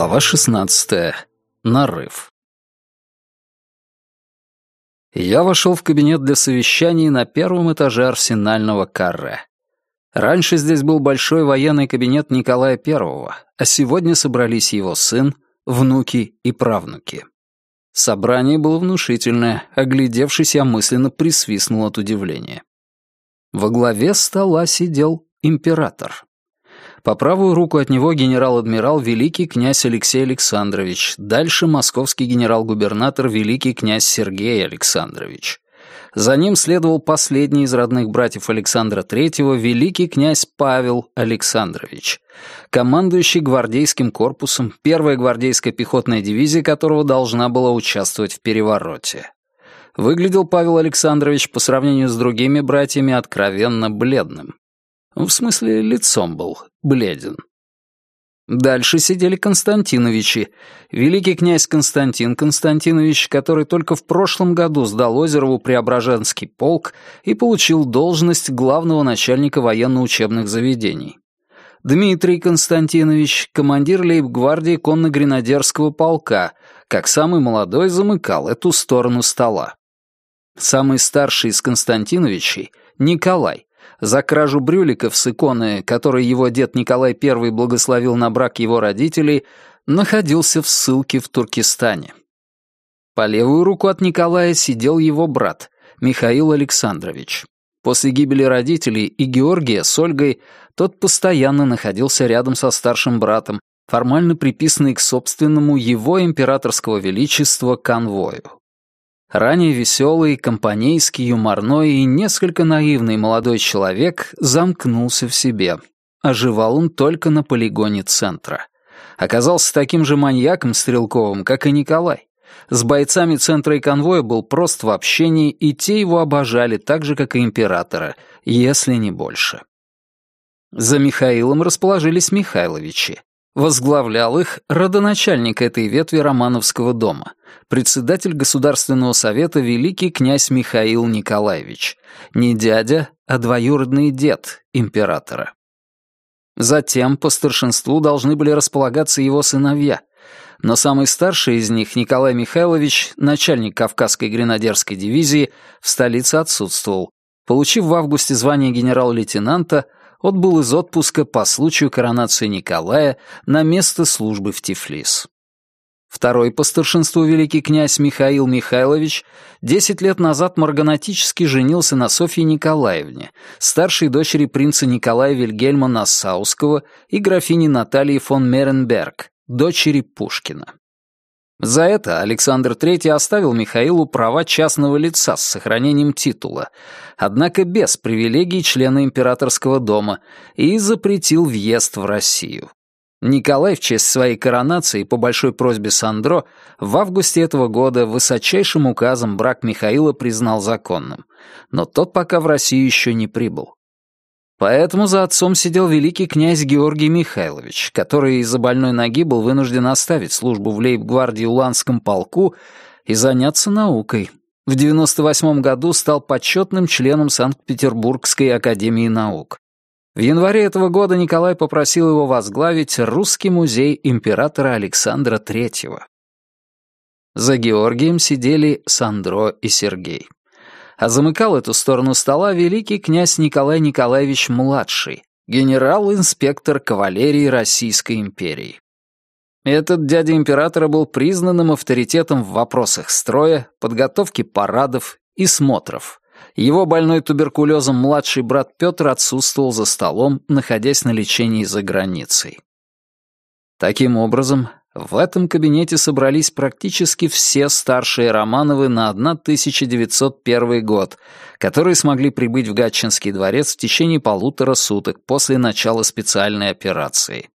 Глава 16. Нарыв. Я вошел в кабинет для совещаний на первом этаже арсенального карре. Раньше здесь был большой военный кабинет Николая I, а сегодня собрались его сын, внуки и правнуки. Собрание было внушительное, оглядевшись, я мысленно присвистнул от удивления. Во главе стола сидел император. По правую руку от него генерал-адмирал великий князь Алексей Александрович, дальше московский генерал-губернатор великий князь Сергей Александрович. За ним следовал последний из родных братьев Александра III, великий князь Павел Александрович, командующий гвардейским корпусом, первая гвардейская пехотная дивизия которого должна была участвовать в перевороте. Выглядел Павел Александрович по сравнению с другими братьями откровенно бледным. В смысле, лицом был бледен. Дальше сидели Константиновичи. Великий князь Константин Константинович, который только в прошлом году сдал Озерову Преображенский полк и получил должность главного начальника военно-учебных заведений. Дмитрий Константинович, командир лейб-гвардии конно-гренадерского полка, как самый молодой замыкал эту сторону стола. Самый старший из Константиновичей, Николай, за кражу брюликов с иконы, которые его дед Николай I благословил на брак его родителей, находился в ссылке в Туркестане. По левую руку от Николая сидел его брат, Михаил Александрович. После гибели родителей и Георгия с Ольгой тот постоянно находился рядом со старшим братом, формально приписанный к собственному его императорского величества конвою. Ранее веселый, компанейский, юморной и несколько наивный молодой человек замкнулся в себе. Оживал он только на полигоне центра. Оказался таким же маньяком стрелковым, как и Николай. С бойцами центра и конвоя был прост в общении, и те его обожали так же, как и императора, если не больше. За Михаилом расположились Михайловичи. Возглавлял их родоначальник этой ветви Романовского дома, председатель Государственного совета великий князь Михаил Николаевич, не дядя, а двоюродный дед императора. Затем по старшинству должны были располагаться его сыновья, но самый старший из них, Николай Михайлович, начальник Кавказской гренадерской дивизии, в столице отсутствовал, получив в августе звание генерал-лейтенанта, отбыл из отпуска по случаю коронации Николая на место службы в Тифлис. Второй по старшинству великий князь Михаил Михайлович десять лет назад марганатически женился на Софье Николаевне, старшей дочери принца Николая Вильгельма Нассауского и графини Натальи фон Меренберг, дочери Пушкина. За это Александр III оставил Михаилу права частного лица с сохранением титула, однако без привилегий члена императорского дома, и запретил въезд в Россию. Николай в честь своей коронации по большой просьбе Сандро в августе этого года высочайшим указом брак Михаила признал законным, но тот пока в Россию еще не прибыл. Поэтому за отцом сидел великий князь Георгий Михайлович, который из-за больной ноги был вынужден оставить службу в лейб-гвардии Уланском полку и заняться наукой. В 98 году стал почетным членом Санкт-Петербургской академии наук. В январе этого года Николай попросил его возглавить Русский музей императора Александра III. За Георгием сидели Сандро и Сергей а замыкал эту сторону стола великий князь Николай Николаевич-младший, генерал-инспектор кавалерии Российской империи. Этот дядя императора был признанным авторитетом в вопросах строя, подготовки парадов и смотров. Его больной туберкулезом младший брат Петр отсутствовал за столом, находясь на лечении за границей. Таким образом, в этом кабинете собрались практически все старшие Романовы на 1901 год, которые смогли прибыть в Гатчинский дворец в течение полутора суток после начала специальной операции.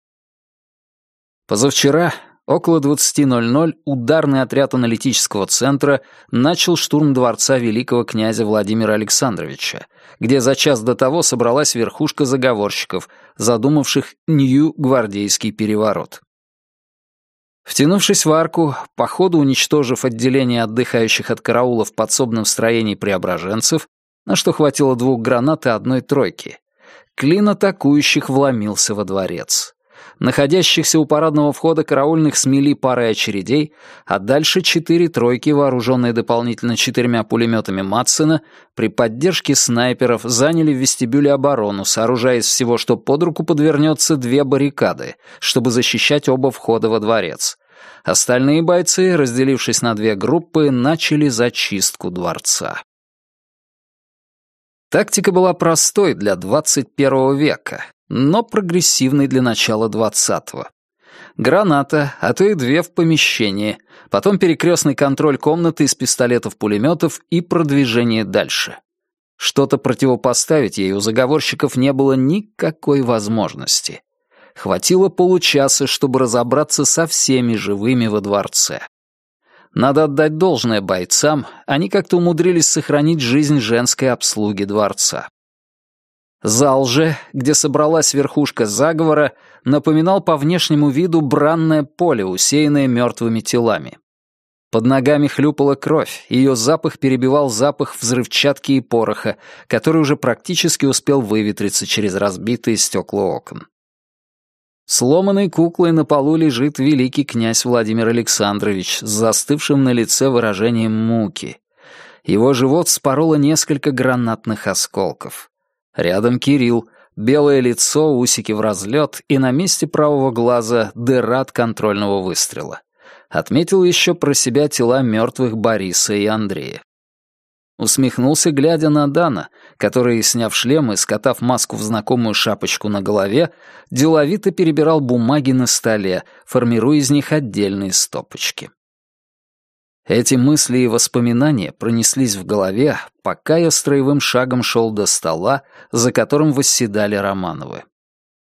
Позавчера около 20.00 ударный отряд аналитического центра начал штурм дворца великого князя Владимира Александровича, где за час до того собралась верхушка заговорщиков, задумавших Нью-гвардейский переворот. Втянувшись в арку, по ходу уничтожив отделение отдыхающих от караула в подсобном строении преображенцев, на что хватило двух гранат и одной тройки, клин атакующих вломился во дворец. Находящихся у парадного входа караульных смели парой очередей, а дальше четыре тройки, вооруженные дополнительно четырьмя пулеметами Матсена, при поддержке снайперов заняли в вестибюле оборону, сооружая из всего, что под руку подвернется, две баррикады, чтобы защищать оба входа во дворец. Остальные бойцы, разделившись на две группы, начали зачистку дворца. Тактика была простой для 21 века, но прогрессивной для начала 20-го. Граната, а то и две в помещении, потом перекрестный контроль комнаты из пистолетов-пулеметов и продвижение дальше. Что-то противопоставить ей у заговорщиков не было никакой возможности. Хватило получаса, чтобы разобраться со всеми живыми во дворце. Надо отдать должное бойцам, они как-то умудрились сохранить жизнь женской обслуги дворца. Зал же, где собралась верхушка заговора, напоминал по внешнему виду бранное поле, усеянное мертвыми телами. Под ногами хлюпала кровь, ее запах перебивал запах взрывчатки и пороха, который уже практически успел выветриться через разбитые стекла окон. Сломанной куклой на полу лежит великий князь Владимир Александрович с застывшим на лице выражением муки. Его живот спороло несколько гранатных осколков. Рядом Кирилл, белое лицо, усики в разлет и на месте правого глаза дыра от контрольного выстрела. Отметил еще про себя тела мертвых Бориса и Андрея. Усмехнулся, глядя на Дана, который, сняв шлем и скотав маску в знакомую шапочку на голове, деловито перебирал бумаги на столе, формируя из них отдельные стопочки. Эти мысли и воспоминания пронеслись в голове, пока я строевым шагом шел до стола, за которым восседали Романовы.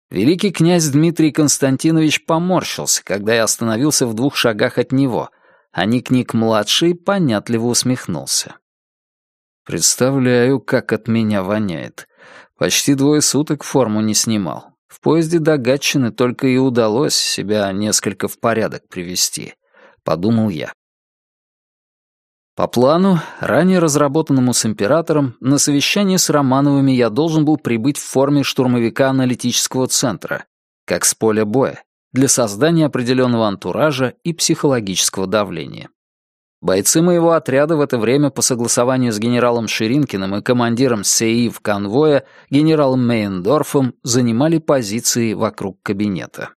Великий князь Дмитрий Константинович поморщился, когда я остановился в двух шагах от него, а Ник-Ник-младший понятливо усмехнулся. Представляю, как от меня воняет. Почти двое суток форму не снимал. В поезде до Гатчины только и удалось себя несколько в порядок привести, подумал я. По плану, ранее разработанному с императором, на совещание с Романовыми я должен был прибыть в форме штурмовика аналитического центра, как с поля боя, для создания определенного антуража и психологического давления. Бойцы моего отряда в это время по согласованию с генералом Ширинкиным и командиром СЕИВ конвоя генералом Мейндорфом занимали позиции вокруг кабинета.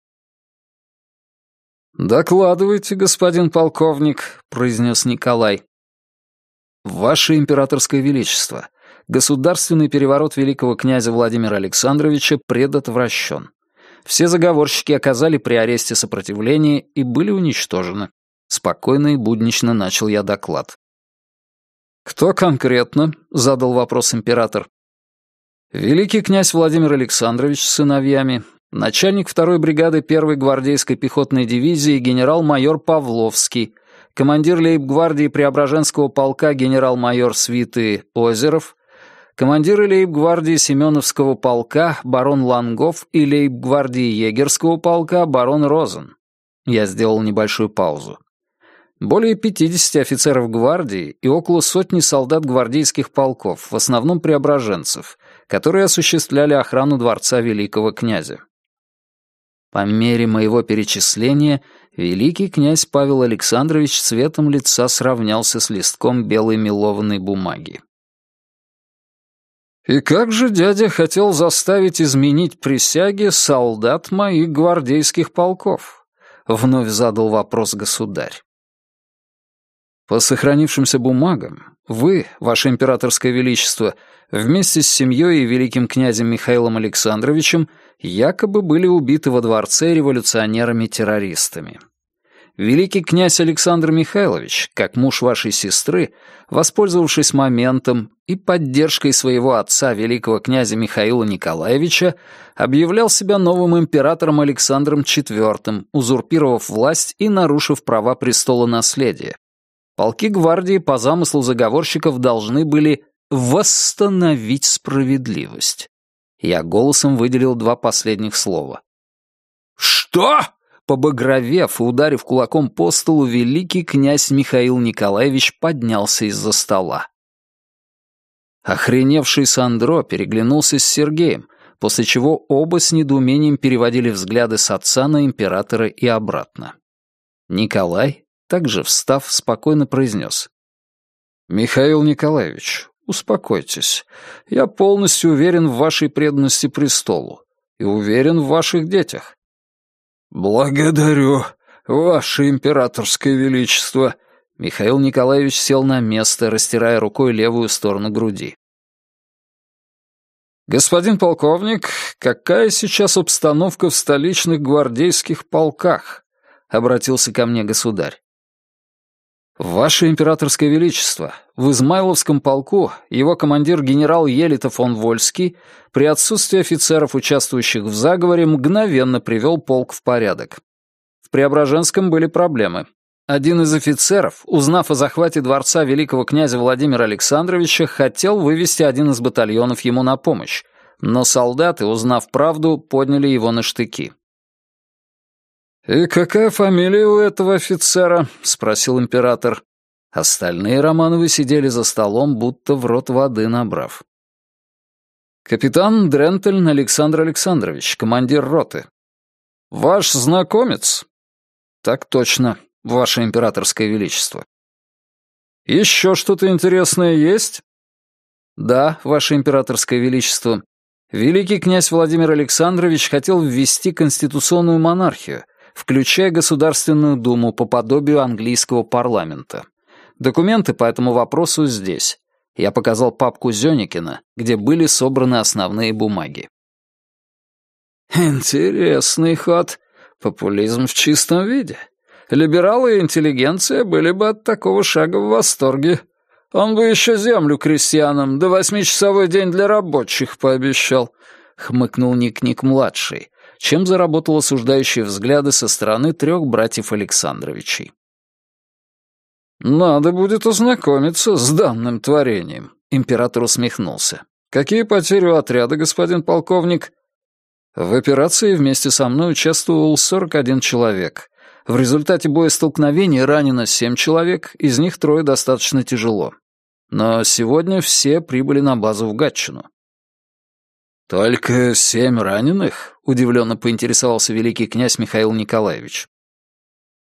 «Докладывайте, господин полковник», — произнес Николай. «Ваше императорское величество, государственный переворот великого князя Владимира Александровича предотвращен. Все заговорщики оказали при аресте сопротивление и были уничтожены. Спокойно и буднично начал я доклад. «Кто конкретно?» — задал вопрос император. «Великий князь Владимир Александрович с сыновьями, начальник второй бригады первой гвардейской пехотной дивизии генерал-майор Павловский, командир лейб-гвардии Преображенского полка генерал-майор Свиты Озеров, командиры лейб-гвардии Семеновского полка барон Лангов и лейб-гвардии Егерского полка барон Розен. Я сделал небольшую паузу более 50 офицеров гвардии и около сотни солдат гвардейских полков, в основном преображенцев, которые осуществляли охрану дворца великого князя. По мере моего перечисления, великий князь Павел Александрович цветом лица сравнялся с листком белой мелованной бумаги. «И как же дядя хотел заставить изменить присяги солдат моих гвардейских полков?» — вновь задал вопрос государь. По сохранившимся бумагам, вы, ваше императорское величество, вместе с семьей и великим князем Михаилом Александровичем якобы были убиты во дворце революционерами-террористами. Великий князь Александр Михайлович, как муж вашей сестры, воспользовавшись моментом и поддержкой своего отца, великого князя Михаила Николаевича, объявлял себя новым императором Александром IV, узурпировав власть и нарушив права престола наследия. Полки гвардии по замыслу заговорщиков должны были восстановить справедливость. Я голосом выделил два последних слова. «Что?» Побагровев и ударив кулаком по столу, великий князь Михаил Николаевич поднялся из-за стола. Охреневший Сандро переглянулся с Сергеем, после чего оба с недоумением переводили взгляды с отца на императора и обратно. Николай, также встав, спокойно произнес. «Михаил Николаевич, успокойтесь. Я полностью уверен в вашей преданности престолу и уверен в ваших детях. «Благодарю, ваше императорское величество!» Михаил Николаевич сел на место, растирая рукой левую сторону груди. «Господин полковник, какая сейчас обстановка в столичных гвардейских полках?» — обратился ко мне государь. «Ваше императорское величество, в Измайловском полку его командир генерал Елита фон Вольский при отсутствии офицеров, участвующих в заговоре, мгновенно привел полк в порядок. В Преображенском были проблемы. Один из офицеров, узнав о захвате дворца великого князя Владимира Александровича, хотел вывести один из батальонов ему на помощь, но солдаты, узнав правду, подняли его на штыки. «И какая фамилия у этого офицера?» — спросил император. Остальные Романовы сидели за столом, будто в рот воды набрав. «Капитан Дрентельн Александр Александрович, командир роты». «Ваш знакомец?» «Так точно, ваше императорское величество». «Еще что-то интересное есть?» «Да, ваше императорское величество. Великий князь Владимир Александрович хотел ввести конституционную монархию, включая Государственную Думу по подобию английского парламента. Документы по этому вопросу здесь. Я показал папку Зёникина, где были собраны основные бумаги. Интересный ход. Популизм в чистом виде. Либералы и интеллигенция были бы от такого шага в восторге. Он бы еще землю крестьянам, да восьмичасовой день для рабочих пообещал, — хмыкнул Ник-Ник-младший, чем заработал осуждающие взгляды со стороны трех братьев Александровичей. «Надо будет ознакомиться с данным творением», — император усмехнулся. «Какие потери у отряда, господин полковник?» В операции вместе со мной участвовал 41 человек. В результате боестолкновений ранено 7 человек, из них трое достаточно тяжело. Но сегодня все прибыли на базу в Гатчину. «Только семь раненых?» — удивленно поинтересовался великий князь Михаил Николаевич.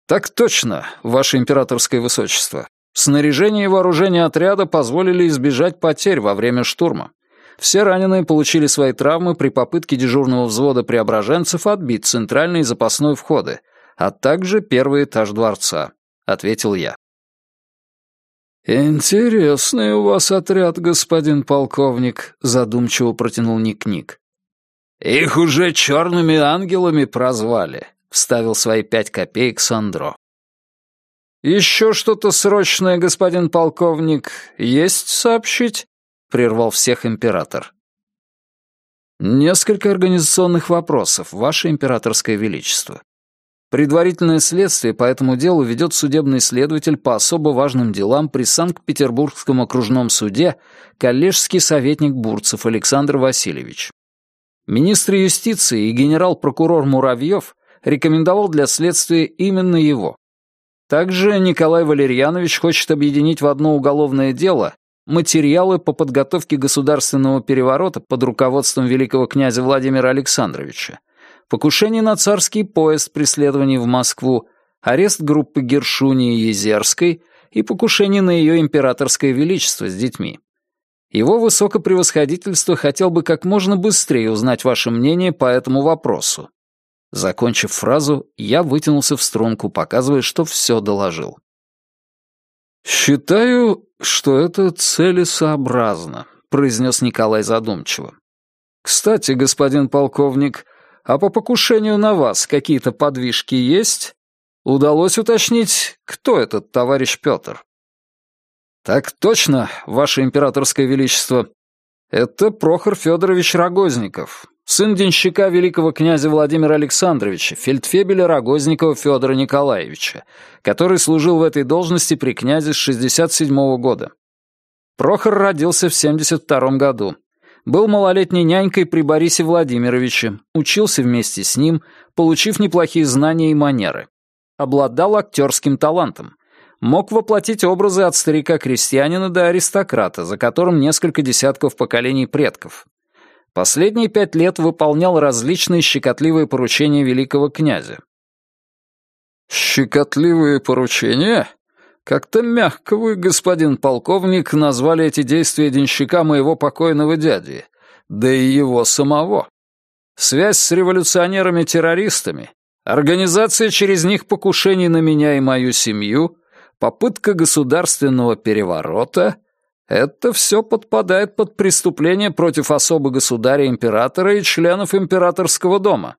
«Так точно, ваше императорское высочество. Снаряжение и вооружение отряда позволили избежать потерь во время штурма. Все раненые получили свои травмы при попытке дежурного взвода преображенцев отбить центральные запасные входы, а также первый этаж дворца», — ответил я. «Интересный у вас отряд, господин полковник», — задумчиво протянул Ник-Ник. «Их уже черными ангелами прозвали», — вставил свои пять копеек Сандро. «Еще что-то срочное, господин полковник, есть сообщить?» — прервал всех император. «Несколько организационных вопросов, ваше императорское величество. Предварительное следствие по этому делу ведет судебный следователь по особо важным делам при Санкт-Петербургском окружном суде коллежский советник Бурцев Александр Васильевич. Министр юстиции и генерал-прокурор Муравьев рекомендовал для следствия именно его. Также Николай Валерьянович хочет объединить в одно уголовное дело материалы по подготовке государственного переворота под руководством великого князя Владимира Александровича, покушение на царский поезд при следовании в Москву, арест группы Гершуни и Езерской и покушение на ее императорское величество с детьми. Его высокопревосходительство хотел бы как можно быстрее узнать ваше мнение по этому вопросу. Закончив фразу, я вытянулся в струнку, показывая, что все доложил. «Считаю, что это целесообразно», — произнес Николай задумчиво. «Кстати, господин полковник, а по покушению на вас какие-то подвижки есть? Удалось уточнить, кто этот товарищ Петр?» «Так точно, Ваше Императорское Величество. Это Прохор Федорович Рогозников, сын денщика великого князя Владимира Александровича, фельдфебеля Рогозникова Федора Николаевича, который служил в этой должности при князе с 67 -го года. Прохор родился в 72 году. Был малолетней нянькой при Борисе Владимировиче, учился вместе с ним, получив неплохие знания и манеры. Обладал актерским талантом мог воплотить образы от старика-крестьянина до аристократа, за которым несколько десятков поколений предков. Последние пять лет выполнял различные щекотливые поручения великого князя. «Щекотливые поручения? Как-то мягко вы, господин полковник, назвали эти действия денщика моего покойного дяди, да и его самого. Связь с революционерами-террористами, организация через них покушений на меня и мою семью, попытка государственного переворота — это все подпадает под преступление против особо государя-императора и членов императорского дома.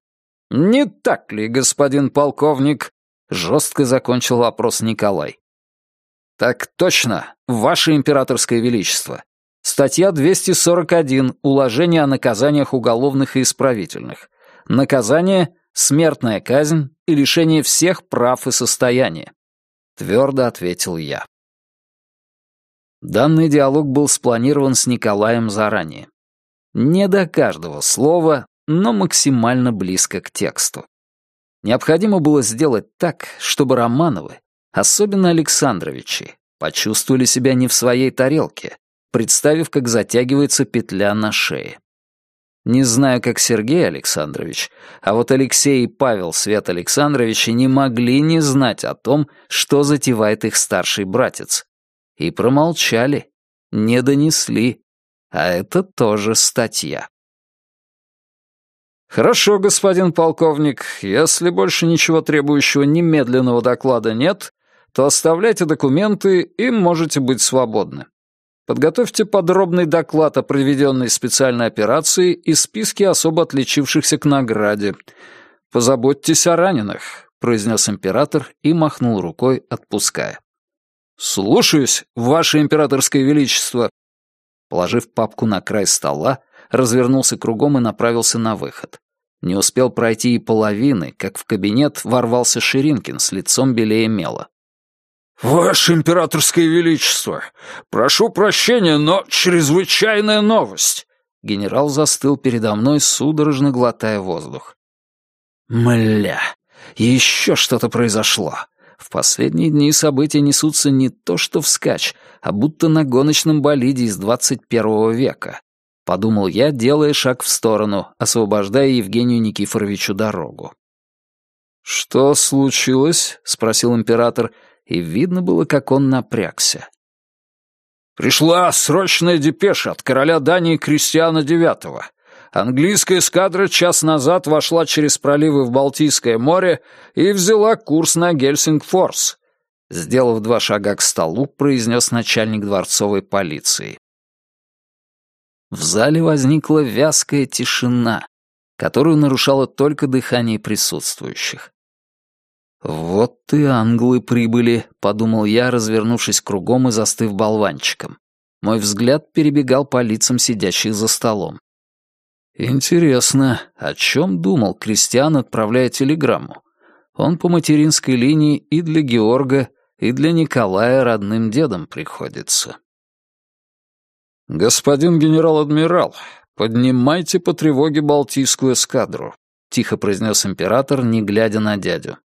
Не так ли, господин полковник? Жестко закончил вопрос Николай. Так точно, ваше императорское величество. Статья 241 «Уложение о наказаниях уголовных и исправительных». Наказание — смертная казнь и лишение всех прав и состояния. Твердо ответил я. Данный диалог был спланирован с Николаем заранее. Не до каждого слова, но максимально близко к тексту. Необходимо было сделать так, чтобы Романовы, особенно Александровичи, почувствовали себя не в своей тарелке, представив, как затягивается петля на шее. Не знаю, как Сергей Александрович, а вот Алексей и Павел Свет Александровичи не могли не знать о том, что затевает их старший братец. И промолчали, не донесли. А это тоже статья. «Хорошо, господин полковник, если больше ничего требующего немедленного доклада нет, то оставляйте документы и можете быть свободны. Подготовьте подробный доклад о проведенной специальной операции и списки особо отличившихся к награде. Позаботьтесь о раненых», — произнес император и махнул рукой, отпуская. «Слушаюсь, ваше императорское величество!» Положив папку на край стола, развернулся кругом и направился на выход. Не успел пройти и половины, как в кабинет ворвался Ширинкин с лицом белее мела. «Ваше императорское величество, прошу прощения, но чрезвычайная новость!» Генерал застыл передо мной, судорожно глотая воздух. «Мля, еще что-то произошло. В последние дни события несутся не то что вскачь, а будто на гоночном болиде из двадцать первого века», — подумал я, делая шаг в сторону, освобождая Евгению Никифоровичу дорогу. «Что случилось?» — спросил император, — и видно было, как он напрягся. «Пришла срочная депеша от короля Дании Кристиана IX. Английская эскадра час назад вошла через проливы в Балтийское море и взяла курс на Гельсингфорс», сделав два шага к столу, произнес начальник дворцовой полиции. В зале возникла вязкая тишина, которую нарушало только дыхание присутствующих. «Вот и англы прибыли», — подумал я, развернувшись кругом и застыв болванчиком. Мой взгляд перебегал по лицам сидящих за столом. Интересно, о чем думал Кристиан, отправляя телеграмму? Он по материнской линии и для Георга, и для Николая родным дедом приходится. «Господин генерал-адмирал, поднимайте по тревоге Балтийскую эскадру», — тихо произнес император, не глядя на дядю.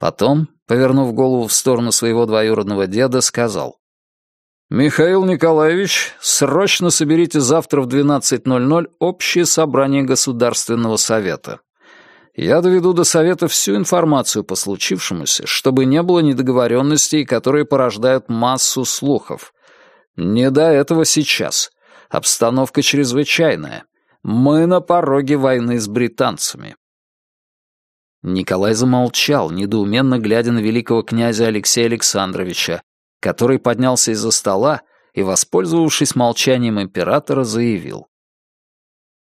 Потом, повернув голову в сторону своего двоюродного деда, сказал. «Михаил Николаевич, срочно соберите завтра в 12.00 общее собрание Государственного совета. Я доведу до совета всю информацию по случившемуся, чтобы не было недоговоренностей, которые порождают массу слухов. Не до этого сейчас. Обстановка чрезвычайная. Мы на пороге войны с британцами. Николай замолчал, недоуменно глядя на великого князя Алексея Александровича, который поднялся из-за стола и, воспользовавшись молчанием императора, заявил.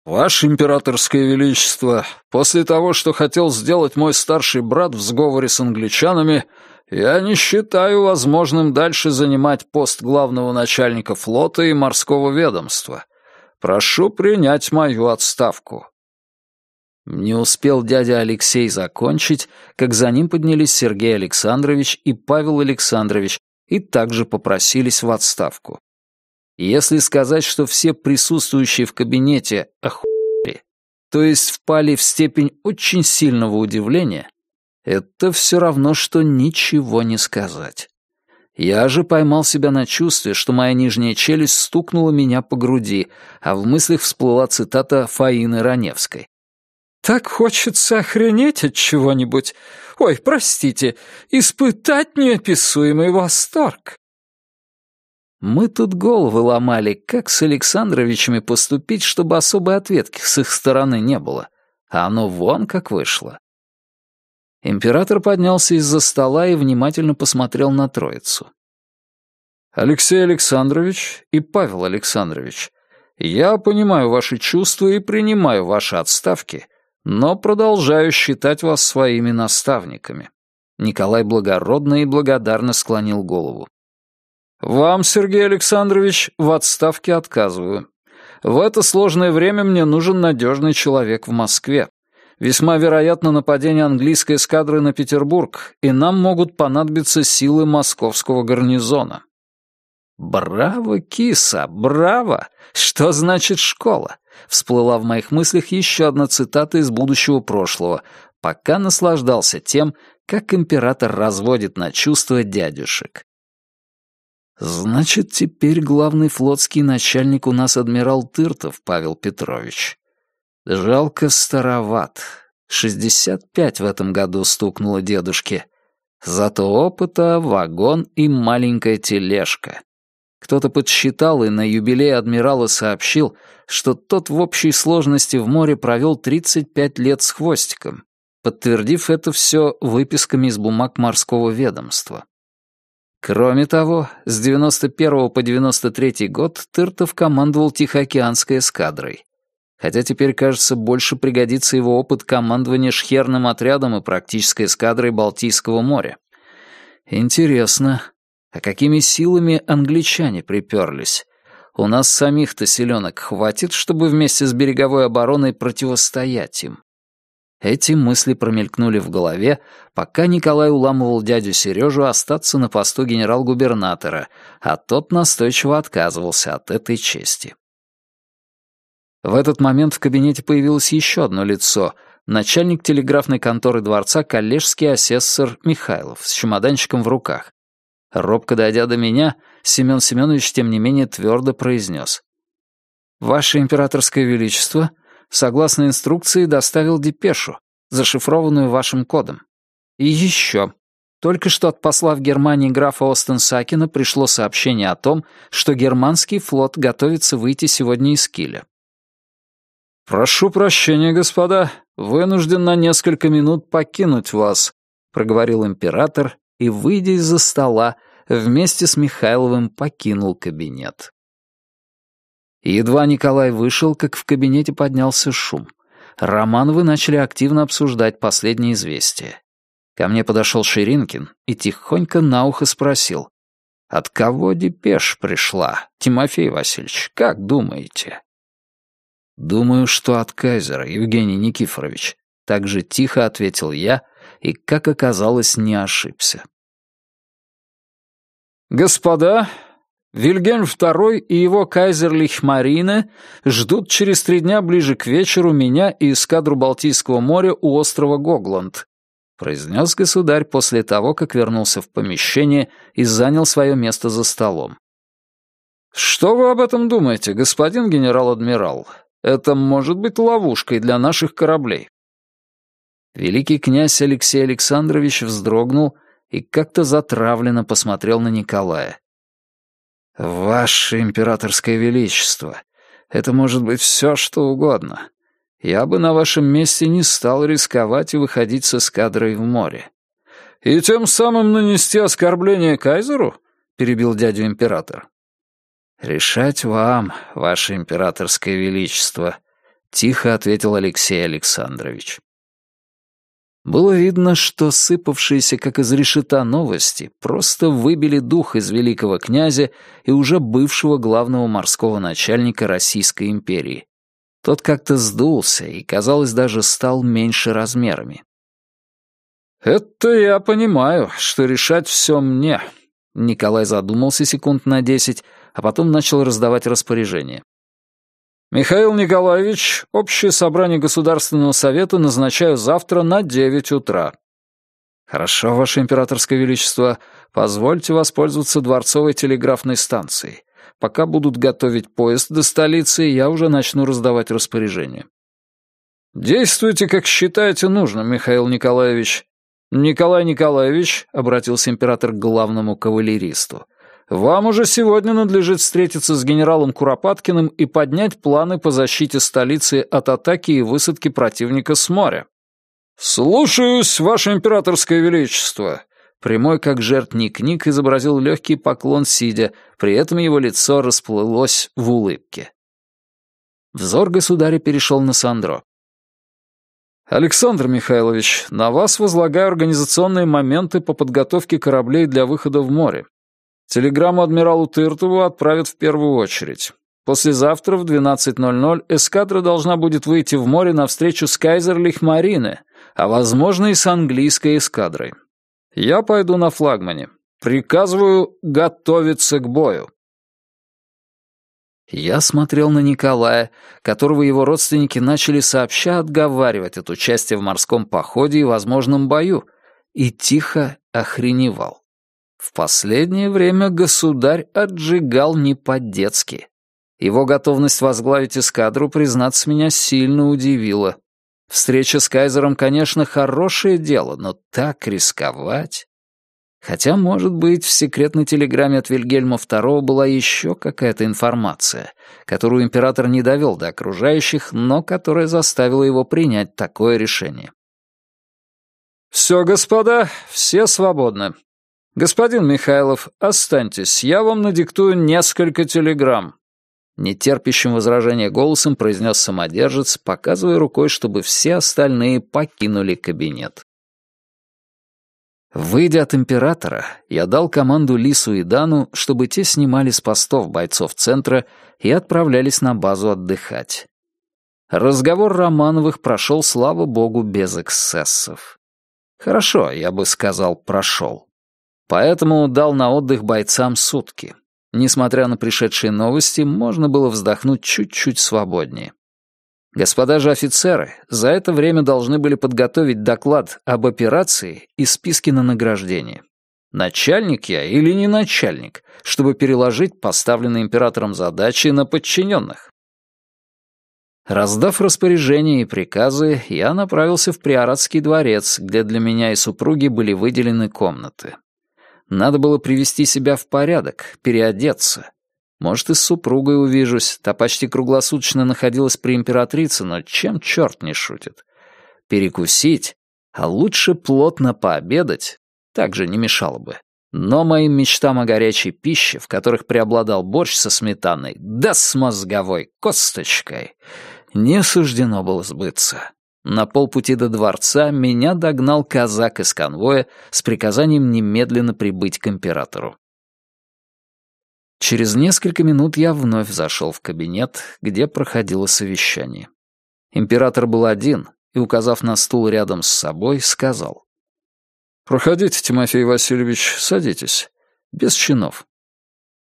«Ваше императорское величество, после того, что хотел сделать мой старший брат в сговоре с англичанами, я не считаю возможным дальше занимать пост главного начальника флота и морского ведомства. Прошу принять мою отставку». Не успел дядя Алексей закончить, как за ним поднялись Сергей Александрович и Павел Александрович и также попросились в отставку. Если сказать, что все присутствующие в кабинете охуели, то есть впали в степень очень сильного удивления, это все равно, что ничего не сказать. Я же поймал себя на чувстве, что моя нижняя челюсть стукнула меня по груди, а в мыслях всплыла цитата Фаины Раневской. «Так хочется охренеть от чего-нибудь. Ой, простите, испытать неописуемый восторг». Мы тут головы ломали, как с Александровичами поступить, чтобы особой ответки с их стороны не было. А оно вон как вышло. Император поднялся из-за стола и внимательно посмотрел на троицу. «Алексей Александрович и Павел Александрович, я понимаю ваши чувства и принимаю ваши отставки, но продолжаю считать вас своими наставниками». Николай благородно и благодарно склонил голову. Вам, Сергей Александрович, в отставке отказываю. В это сложное время мне нужен надежный человек в Москве. Весьма вероятно нападение английской эскадры на Петербург, и нам могут понадобиться силы московского гарнизона. «Браво, киса, браво! Что значит школа?» Всплыла в моих мыслях еще одна цитата из будущего прошлого, пока наслаждался тем, как император разводит на чувства дядюшек. Значит, теперь главный флотский начальник у нас адмирал Тыртов Павел Петрович. Жалко староват. Шестьдесят пять в этом году стукнуло дедушке. Зато опыта вагон и маленькая тележка. Кто-то подсчитал и на юбилей адмирала сообщил, что тот в общей сложности в море провел 35 лет с хвостиком, подтвердив это все выписками из бумаг морского ведомства. Кроме того, с 91 по 93 год Тыртов командовал Тихоокеанской эскадрой. Хотя теперь, кажется, больше пригодится его опыт командования шхерным отрядом и практической эскадрой Балтийского моря. Интересно, а какими силами англичане приперлись? У нас самих-то селенок хватит, чтобы вместе с береговой обороной противостоять им. Эти мысли промелькнули в голове, пока Николай уламывал дядю Сережу остаться на посту генерал-губернатора, а тот настойчиво отказывался от этой чести. В этот момент в кабинете появилось еще одно лицо — начальник телеграфной конторы дворца коллежский асессор Михайлов с чемоданчиком в руках. Робко дойдя до меня, Семен Семенович, тем не менее, твердо произнес. «Ваше императорское величество — согласно инструкции, доставил депешу, зашифрованную вашим кодом. И еще. Только что от посла в Германии графа Остенсакина пришло сообщение о том, что германский флот готовится выйти сегодня из Киля. «Прошу прощения, господа, вынужден на несколько минут покинуть вас», проговорил император и, выйдя из-за стола, вместе с Михайловым покинул кабинет. Едва Николай вышел, как в кабинете поднялся шум. Романовы начали активно обсуждать последние известия. Ко мне подошел Ширинкин и тихонько на ухо спросил. «От кого депеш пришла, Тимофей Васильевич, как думаете?» «Думаю, что от кайзера, Евгений Никифорович», — так же тихо ответил я и, как оказалось, не ошибся. «Господа, Вильгельм II и его кайзерлих Марина ждут через три дня ближе к вечеру меня и эскадру Балтийского моря у острова Гогланд», произнес государь после того, как вернулся в помещение и занял свое место за столом. «Что вы об этом думаете, господин генерал-адмирал? Это может быть ловушкой для наших кораблей». Великий князь Алексей Александрович вздрогнул и как-то затравленно посмотрел на Николая. «Ваше императорское величество, это может быть все, что угодно. Я бы на вашем месте не стал рисковать и выходить с эскадрой в море». «И тем самым нанести оскорбление кайзеру?» — перебил дядю император. «Решать вам, ваше императорское величество. тихо ответил Алексей Александрович. Было видно, что сыпавшиеся, как из решета, новости просто выбили дух из великого князя и уже бывшего главного морского начальника Российской империи. Тот как-то сдулся и, казалось, даже стал меньше размерами. «Это я понимаю, что решать все мне», — Николай задумался секунд на десять, а потом начал раздавать распоряжения. «Михаил Николаевич, общее собрание Государственного совета назначаю завтра на девять утра». «Хорошо, Ваше Императорское Величество, позвольте воспользоваться дворцовой телеграфной станцией. Пока будут готовить поезд до столицы, я уже начну раздавать распоряжения». «Действуйте, как считаете нужным, Михаил Николаевич». «Николай Николаевич», — обратился император к главному кавалеристу, вам уже сегодня надлежит встретиться с генералом Куропаткиным и поднять планы по защите столицы от атаки и высадки противника с моря. «Слушаюсь, Ваше Императорское Величество!» Прямой, как жертв Ник-Ник, изобразил легкий поклон сидя, при этом его лицо расплылось в улыбке. Взор государя перешел на Сандро. «Александр Михайлович, на вас возлагаю организационные моменты по подготовке кораблей для выхода в море. Телеграмму адмиралу Тыртову отправят в первую очередь. Послезавтра в 12.00 эскадра должна будет выйти в море навстречу с Кайзерлих-Марине, а, возможно, и с английской эскадрой. Я пойду на флагмане. Приказываю готовиться к бою. Я смотрел на Николая, которого его родственники начали сообща отговаривать от участия в морском походе и возможном бою, и тихо охреневал. В последнее время государь отжигал не по-детски. Его готовность возглавить эскадру, признаться, меня сильно удивила. Встреча с кайзером, конечно, хорошее дело, но так рисковать... Хотя, может быть, в секретной телеграмме от Вильгельма II была еще какая-то информация, которую император не довел до окружающих, но которая заставила его принять такое решение. «Все, господа, все свободны. «Господин Михайлов, останьтесь, я вам надиктую несколько телеграмм». Нетерпящим возражения голосом произнес самодержец, показывая рукой, чтобы все остальные покинули кабинет. Выйдя от императора, я дал команду Лису и Дану, чтобы те снимали с постов бойцов центра и отправлялись на базу отдыхать. Разговор Романовых прошел, слава богу, без эксцессов. Хорошо, я бы сказал, прошел. Поэтому дал на отдых бойцам сутки. Несмотря на пришедшие новости, можно было вздохнуть чуть-чуть свободнее. Господа же офицеры за это время должны были подготовить доклад об операции и списки на награждение. Начальник я или не начальник, чтобы переложить поставленные императором задачи на подчиненных? Раздав распоряжения и приказы, я направился в Приоратский дворец, где для меня и супруги были выделены комнаты. Надо было привести себя в порядок, переодеться. Может, и с супругой увижусь, та почти круглосуточно находилась при императрице, но чем черт не шутит. Перекусить, а лучше плотно пообедать, также не мешало бы. Но моим мечтам о горячей пище, в которых преобладал борщ со сметаной, да с мозговой косточкой, не суждено было сбыться. На полпути до дворца меня догнал казак из конвоя с приказанием немедленно прибыть к императору. Через несколько минут я вновь зашел в кабинет, где проходило совещание. Император был один и, указав на стул рядом с собой, сказал. «Проходите, Тимофей Васильевич, садитесь. Без чинов».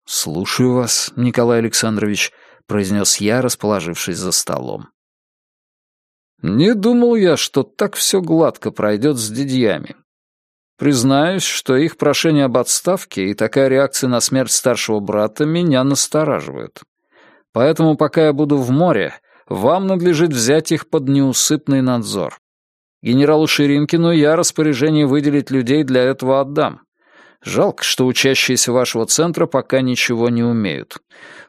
«Слушаю вас, Николай Александрович», — произнес я, расположившись за столом. Не думал я, что так все гладко пройдет с дядьями. Признаюсь, что их прошение об отставке и такая реакция на смерть старшего брата меня настораживают. Поэтому, пока я буду в море, вам надлежит взять их под неусыпный надзор. Генералу Ширинкину я распоряжение выделить людей для этого отдам. Жалко, что учащиеся вашего центра пока ничего не умеют.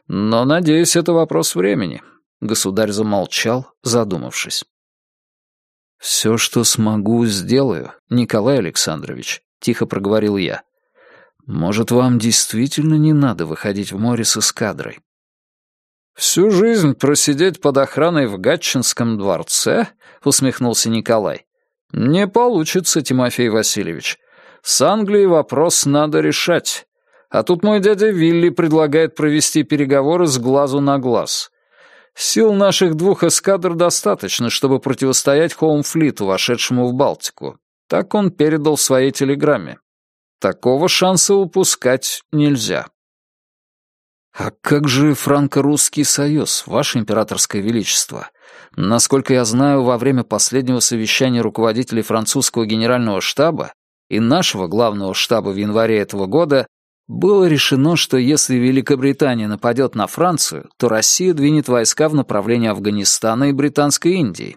Но, надеюсь, это вопрос времени». Государь замолчал, задумавшись. «Все, что смогу, сделаю, Николай Александрович», — тихо проговорил я. «Может, вам действительно не надо выходить в море с эскадрой?» «Всю жизнь просидеть под охраной в Гатчинском дворце?» — усмехнулся Николай. «Не получится, Тимофей Васильевич. С Англией вопрос надо решать. А тут мой дядя Вилли предлагает провести переговоры с глазу на глаз. Сил наших двух эскадр достаточно, чтобы противостоять Хоумфлиту, вошедшему в Балтику. Так он передал в своей телеграмме. Такого шанса упускать нельзя. «А как же франко-русский союз, ваше императорское величество? Насколько я знаю, во время последнего совещания руководителей французского генерального штаба и нашего главного штаба в январе этого года было решено, что если Великобритания нападет на Францию, то Россия двинет войска в направлении Афганистана и Британской Индии.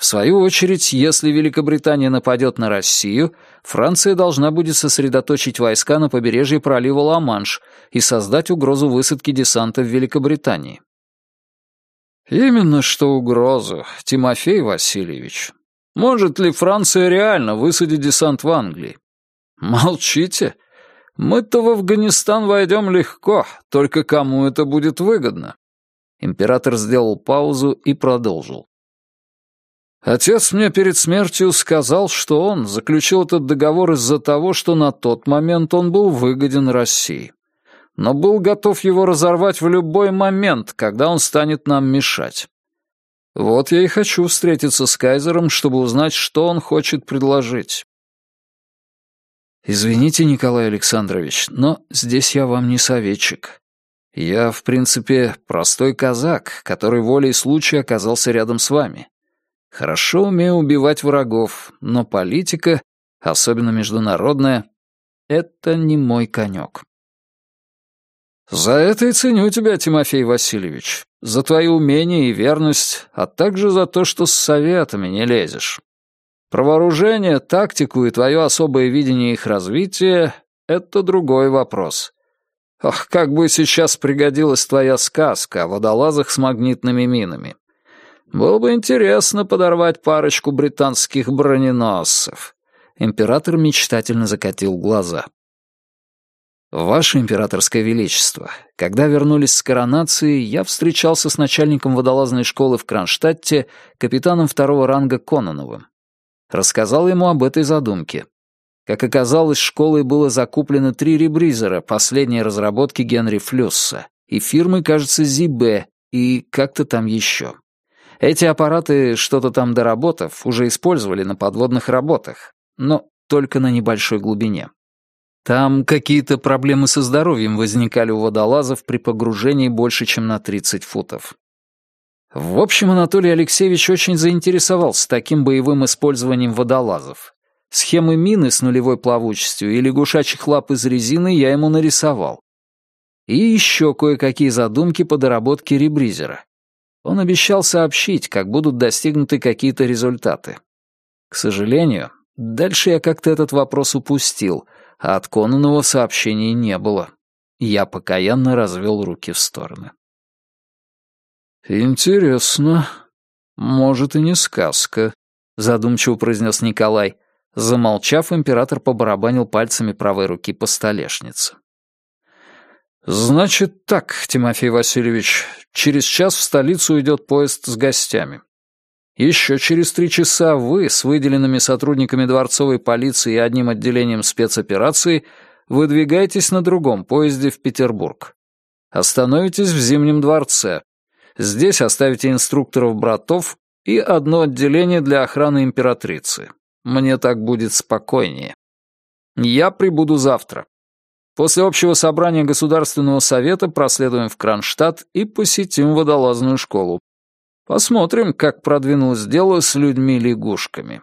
В свою очередь, если Великобритания нападет на Россию, Франция должна будет сосредоточить войска на побережье пролива Ла-Манш и создать угрозу высадки десанта в Великобритании. Именно что угрозу, Тимофей Васильевич. Может ли Франция реально высадить десант в Англии? Молчите. Мы-то в Афганистан войдем легко, только кому это будет выгодно? Император сделал паузу и продолжил. Отец мне перед смертью сказал, что он заключил этот договор из-за того, что на тот момент он был выгоден России. Но был готов его разорвать в любой момент, когда он станет нам мешать. Вот я и хочу встретиться с Кайзером, чтобы узнать, что он хочет предложить. Извините, Николай Александрович, но здесь я вам не советчик. Я, в принципе, простой казак, который волей случая оказался рядом с вами. Хорошо умею убивать врагов, но политика, особенно международная, это не мой конек. За это и ценю тебя, Тимофей Васильевич, за твои умения и верность, а также за то, что с советами не лезешь. Про вооружение, тактику и твое особое видение их развития — это другой вопрос. Ох, как бы сейчас пригодилась твоя сказка о водолазах с магнитными минами. Было бы интересно подорвать парочку британских броненосцев. Император мечтательно закатил глаза. «Ваше императорское величество, когда вернулись с коронации, я встречался с начальником водолазной школы в Кронштадте, капитаном второго ранга Кононовым. Рассказал ему об этой задумке. Как оказалось, школой было закуплено три ребризера последней разработки Генри Флюсса и фирмы, кажется, Зибе и как-то там еще. Эти аппараты, что-то там доработав, уже использовали на подводных работах, но только на небольшой глубине. Там какие-то проблемы со здоровьем возникали у водолазов при погружении больше, чем на 30 футов. В общем, Анатолий Алексеевич очень заинтересовался таким боевым использованием водолазов. Схемы мины с нулевой плавучестью и лягушачьих лап из резины я ему нарисовал. И еще кое-какие задумки по доработке ребризера. Он обещал сообщить, как будут достигнуты какие-то результаты. К сожалению, дальше я как-то этот вопрос упустил, а от Кононова сообщений не было. Я покаянно развел руки в стороны. «Интересно. Может, и не сказка», — задумчиво произнес Николай. Замолчав, император побарабанил пальцами правой руки по столешнице. «Значит так, Тимофей Васильевич, через час в столицу идет поезд с гостями. Еще через три часа вы с выделенными сотрудниками дворцовой полиции и одним отделением спецопераций выдвигаетесь на другом поезде в Петербург. Остановитесь в Зимнем дворце. Здесь оставите инструкторов-братов и одно отделение для охраны императрицы. Мне так будет спокойнее. Я прибуду завтра. После общего собрания Государственного совета проследуем в Кронштадт и посетим водолазную школу. Посмотрим, как продвинулось дело с людьми-лягушками.